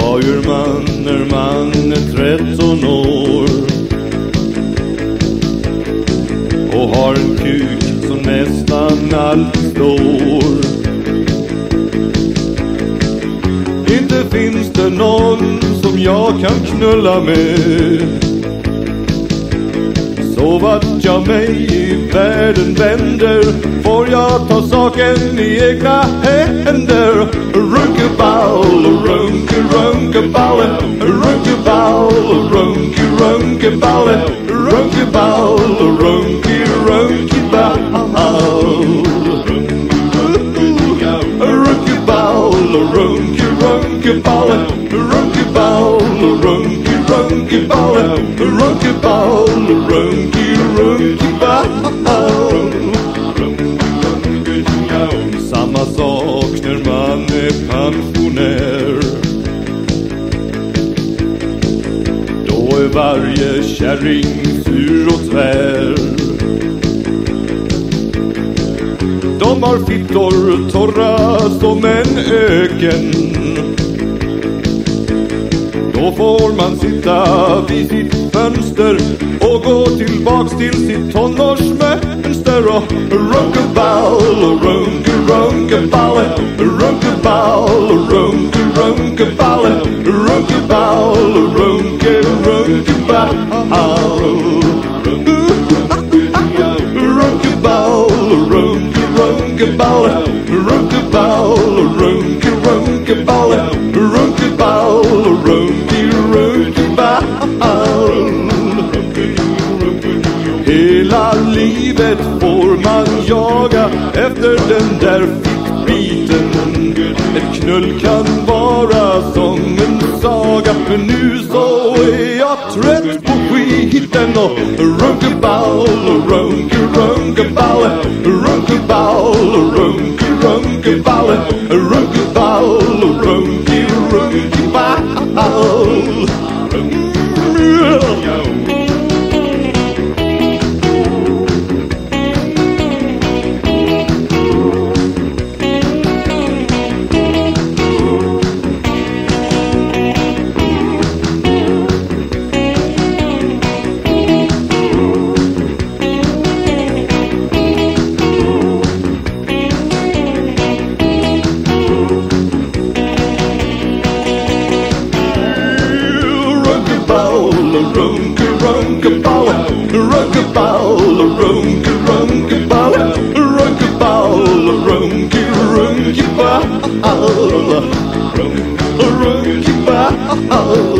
Vad gör man när man är tretton år? Och har en kuk som nästan alltid står? Inte finns det någon som jag kan knulla med. Så vart jag mig i världen vänder Får jag ta saken i egna händer. Runkeball, runke, runkeballe Runkeball, runke, runkeballe Runkeball, runke, runke, runkeball Runkeball, runke, ball, runky runky ball. Samma sak när man är pensionär Då är varje kärring sur och tvär De har fittor torra som en öken. Då får man sitta vid sitt fönster och gå tillbaks till sitt tonårsmönster och runkeball, runke, runkeball, runkeball, runke, livet får man jaga. Efter den där fittbiten. Ett knull kan vara som en saga, men nu så är jag trött på skiten och runkeball, runke, runkeball, runkeball, runke, runkeball, runkeball, runkeball, runkeball, runke, runkeball, runkeball, runke, runkeball, runkeball, runkeball, runkeball.